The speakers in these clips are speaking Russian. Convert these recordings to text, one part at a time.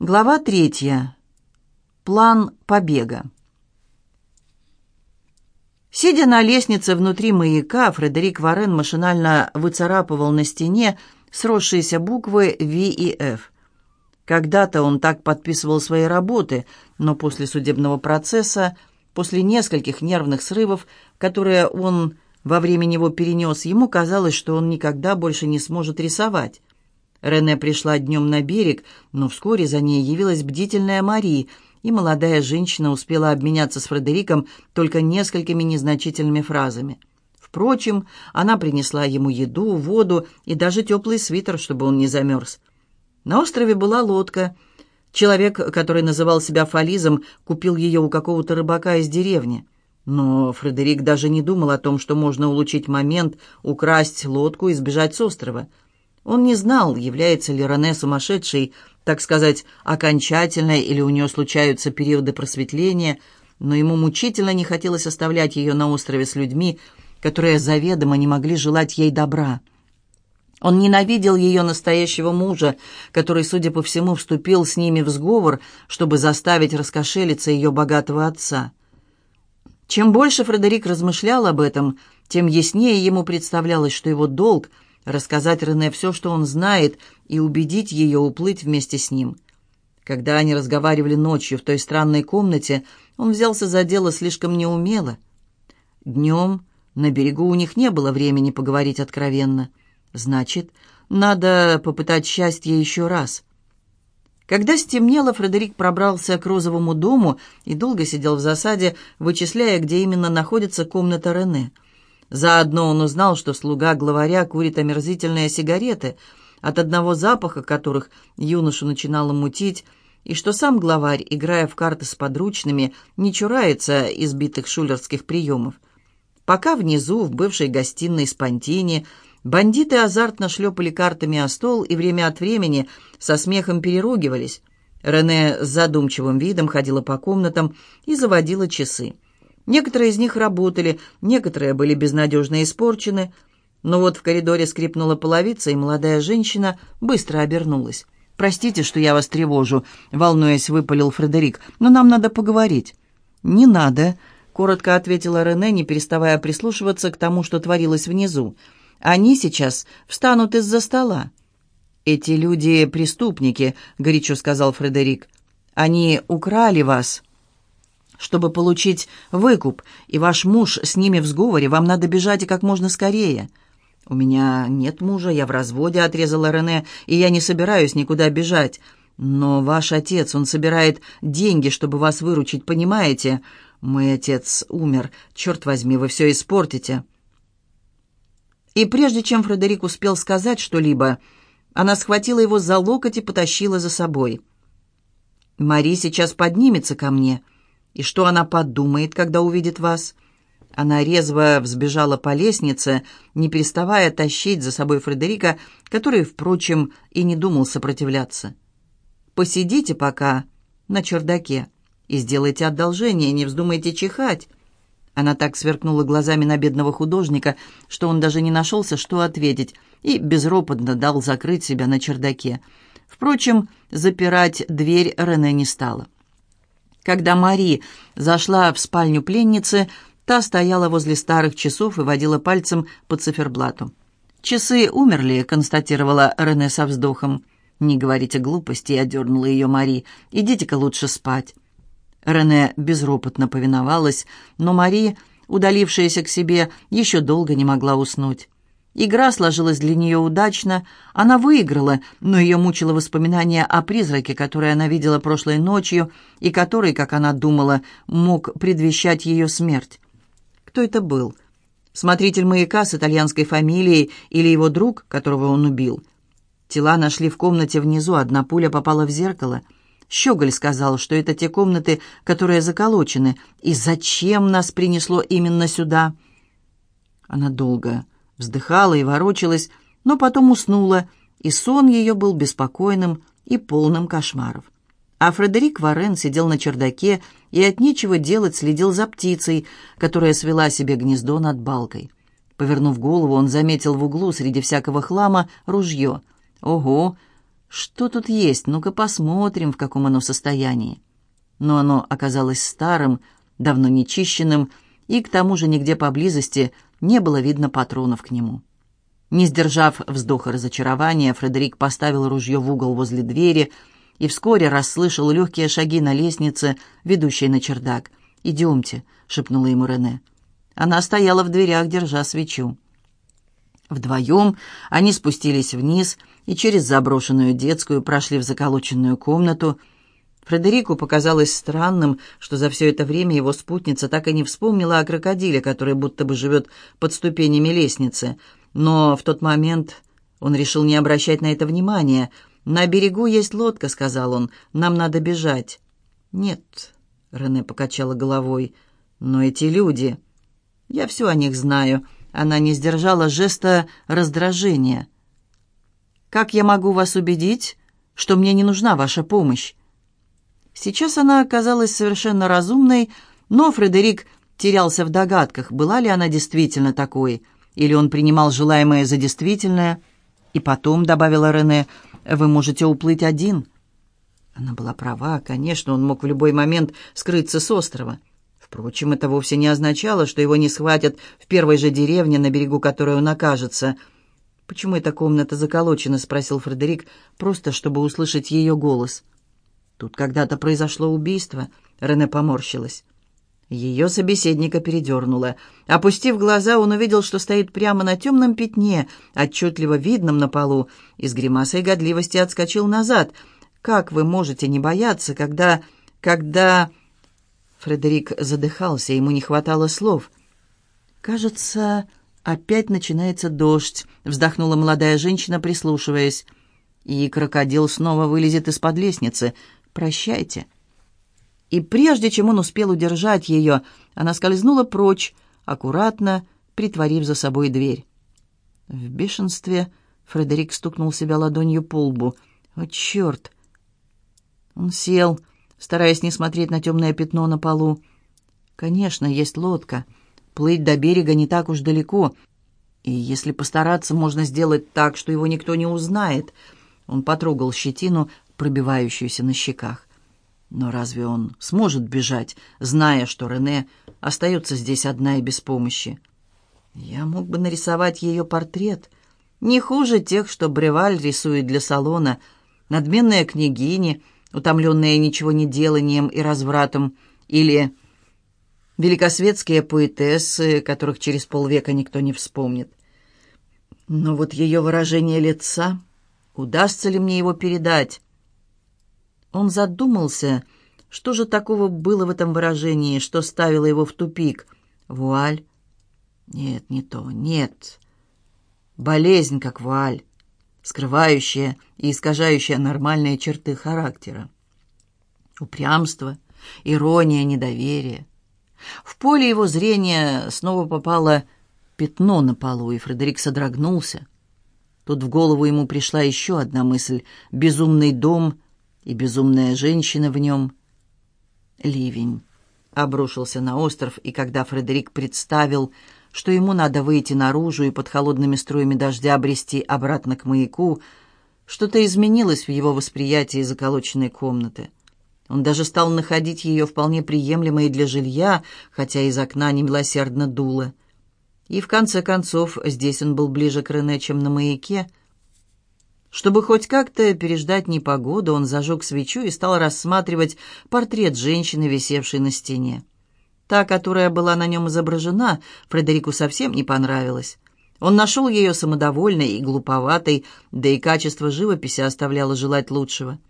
Глава третья. План побега. Сидя на лестнице внутри маяка, Фредерик Варен машинально выцарапывал на стене сросшиеся буквы V и F. Когда-то он так подписывал свои работы, но после судебного процесса, после нескольких нервных срывов, которые он во время него перенес, ему казалось, что он никогда больше не сможет рисовать. Рене пришла днем на берег, но вскоре за ней явилась бдительная Мари, и молодая женщина успела обменяться с Фредериком только несколькими незначительными фразами. Впрочем, она принесла ему еду, воду и даже теплый свитер, чтобы он не замерз. На острове была лодка. Человек, который называл себя Фализом, купил ее у какого-то рыбака из деревни. Но Фредерик даже не думал о том, что можно улучшить момент, украсть лодку и сбежать с острова – он не знал, является ли Рене сумасшедшей, так сказать, окончательной, или у нее случаются периоды просветления, но ему мучительно не хотелось оставлять ее на острове с людьми, которые заведомо не могли желать ей добра. Он ненавидел ее настоящего мужа, который, судя по всему, вступил с ними в сговор, чтобы заставить раскошелиться ее богатого отца. Чем больше Фредерик размышлял об этом, тем яснее ему представлялось, что его долг — рассказать Рене все, что он знает, и убедить ее уплыть вместе с ним. Когда они разговаривали ночью в той странной комнате, он взялся за дело слишком неумело. Днем на берегу у них не было времени поговорить откровенно. Значит, надо попытать счастье еще раз. Когда стемнело, Фредерик пробрался к розовому дому и долго сидел в засаде, вычисляя, где именно находится комната Рене — Заодно он узнал, что слуга главаря курит омерзительные сигареты, от одного запаха которых юношу начинало мутить, и что сам главарь, играя в карты с подручными, не чурается избитых шулерских приемов. Пока внизу, в бывшей гостиной Спонтини, бандиты азартно шлепали картами о стол и время от времени со смехом переругивались. Рене с задумчивым видом ходила по комнатам и заводила часы. Некоторые из них работали, некоторые были безнадежно испорчены. Но вот в коридоре скрипнула половица, и молодая женщина быстро обернулась. «Простите, что я вас тревожу», — волнуясь, выпалил Фредерик, «но нам надо поговорить». «Не надо», — коротко ответила Рене, не переставая прислушиваться к тому, что творилось внизу. «Они сейчас встанут из-за стола». «Эти люди — преступники», — горячо сказал Фредерик. «Они украли вас» чтобы получить выкуп, и ваш муж с ними в сговоре, вам надо бежать и как можно скорее». «У меня нет мужа, я в разводе», — отрезала Рене, «и я не собираюсь никуда бежать. Но ваш отец, он собирает деньги, чтобы вас выручить, понимаете? Мой отец умер. Черт возьми, вы все испортите». И прежде чем Фредерик успел сказать что-либо, она схватила его за локоть и потащила за собой. «Мари сейчас поднимется ко мне», — и что она подумает, когда увидит вас? Она резво взбежала по лестнице, не переставая тащить за собой Фредерика, который, впрочем, и не думал сопротивляться. «Посидите пока на чердаке и сделайте одолжение, не вздумайте чихать». Она так сверкнула глазами на бедного художника, что он даже не нашелся, что ответить, и безропотно дал закрыть себя на чердаке. Впрочем, запирать дверь Рене не стала. Когда Мари зашла в спальню пленницы, та стояла возле старых часов и водила пальцем по циферблату. «Часы умерли», — констатировала Рене со вздохом. «Не говорите глупости», — одернула ее Мари. «Идите-ка лучше спать». Рене безропотно повиновалась, но Мари, удалившаяся к себе, еще долго не могла уснуть. Игра сложилась для нее удачно. Она выиграла, но ее мучило воспоминание о призраке, который она видела прошлой ночью и который, как она думала, мог предвещать ее смерть. Кто это был? Смотритель маяка с итальянской фамилией или его друг, которого он убил? Тела нашли в комнате внизу, одна пуля попала в зеркало. Щеголь сказал, что это те комнаты, которые заколочены. И зачем нас принесло именно сюда? Она долго вздыхала и ворочалась, но потом уснула, и сон ее был беспокойным и полным кошмаров. А Фредерик Варен сидел на чердаке и от нечего делать следил за птицей, которая свела себе гнездо над балкой. Повернув голову, он заметил в углу среди всякого хлама ружье. «Ого! Что тут есть? Ну-ка посмотрим, в каком оно состоянии. Но оно оказалось старым, давно нечищенным, и к тому же нигде поблизости не было видно патронов к нему. Не сдержав вздоха разочарования, Фредерик поставил ружье в угол возле двери и вскоре расслышал легкие шаги на лестнице, ведущей на чердак. «Идемте», — шепнула ему Рене. Она стояла в дверях, держа свечу. Вдвоем они спустились вниз и через заброшенную детскую прошли в заколоченную комнату. Фредерику показалось странным, что за все это время его спутница так и не вспомнила о крокодиле, который будто бы живет под ступенями лестницы. Но в тот момент он решил не обращать на это внимания. «На берегу есть лодка», — сказал он, — «нам надо бежать». «Нет», — Рене покачала головой, — «но эти люди...» «Я все о них знаю», — она не сдержала жеста раздражения. «Как я могу вас убедить, что мне не нужна ваша помощь?» Сейчас она оказалась совершенно разумной, но Фредерик терялся в догадках, была ли она действительно такой, или он принимал желаемое за действительное. «И потом», — добавила Рене, — «вы можете уплыть один». Она была права, конечно, он мог в любой момент скрыться с острова. Впрочем, это вовсе не означало, что его не схватят в первой же деревне, на берегу которой он окажется. «Почему эта комната заколочена?» — спросил Фредерик, просто чтобы услышать ее голос. «Тут когда-то произошло убийство», — Рене поморщилась. Ее собеседника передернуло. Опустив глаза, он увидел, что стоит прямо на темном пятне, отчетливо видном на полу, и с гримасой годливости отскочил назад. «Как вы можете не бояться, когда... когда...» Фредерик задыхался, ему не хватало слов. «Кажется, опять начинается дождь», — вздохнула молодая женщина, прислушиваясь. «И крокодил снова вылезет из-под лестницы. Прощайте». И прежде чем он успел удержать ее, она скользнула прочь, аккуратно притворив за собой дверь. В бешенстве Фредерик стукнул себя ладонью по лбу. «О, черт!» Он сел, стараясь не смотреть на темное пятно на полу. «Конечно, есть лодка. Плыть до берега не так уж далеко. И если постараться, можно сделать так, что его никто не узнает». Он потрогал щетину, пробивающуюся на щеках. Но разве он сможет бежать, зная, что Рене остается здесь одна и без помощи? Я мог бы нарисовать ее портрет. Не хуже тех, что Бреваль рисует для салона. Надменная княгиня — утомленные ничего не деланием и развратом, или великосветские поэтессы, которых через полвека никто не вспомнит. Но вот ее выражение лица, удастся ли мне его передать? Он задумался, что же такого было в этом выражении, что ставило его в тупик. Вуаль? Нет, не то, нет. Болезнь, как вуаль скрывающая и искажающая нормальные черты характера. Упрямство, ирония, недоверие. В поле его зрения снова попало пятно на полу, и Фредерик содрогнулся. Тут в голову ему пришла еще одна мысль — безумный дом и безумная женщина в нем. Ливень обрушился на остров, и когда Фредерик представил, что ему надо выйти наружу и под холодными струями дождя обрести обратно к маяку, что-то изменилось в его восприятии заколоченной комнаты. Он даже стал находить ее вполне приемлемой для жилья, хотя из окна немилосердно дуло. И в конце концов здесь он был ближе к Рене, чем на маяке. Чтобы хоть как-то переждать непогоду, он зажег свечу и стал рассматривать портрет женщины, висевшей на стене. Та, которая была на нем изображена, Фредерику совсем не понравилась. Он нашел ее самодовольной и глуповатой, да и качество живописи оставляло желать лучшего.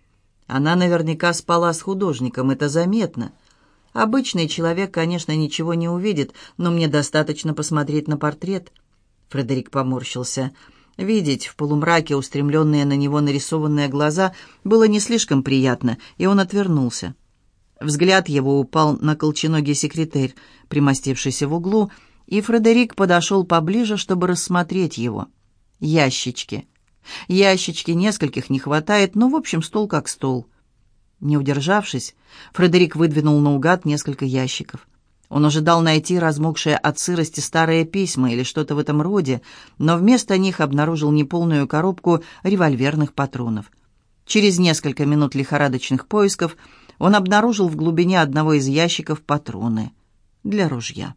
Она наверняка спала с художником, это заметно. Обычный человек, конечно, ничего не увидит, но мне достаточно посмотреть на портрет. Фредерик поморщился. Видеть в полумраке устремленные на него нарисованные глаза было не слишком приятно, и он отвернулся. Взгляд его упал на колченогий секретарь, примостившийся в углу, и Фредерик подошел поближе, чтобы рассмотреть его. Ящички. Ящички нескольких не хватает, но, в общем, стол как стол. Не удержавшись, Фредерик выдвинул наугад несколько ящиков. Он ожидал найти размокшие от сырости старые письма или что-то в этом роде, но вместо них обнаружил неполную коробку револьверных патронов. Через несколько минут лихорадочных поисков он обнаружил в глубине одного из ящиков патроны для ружья.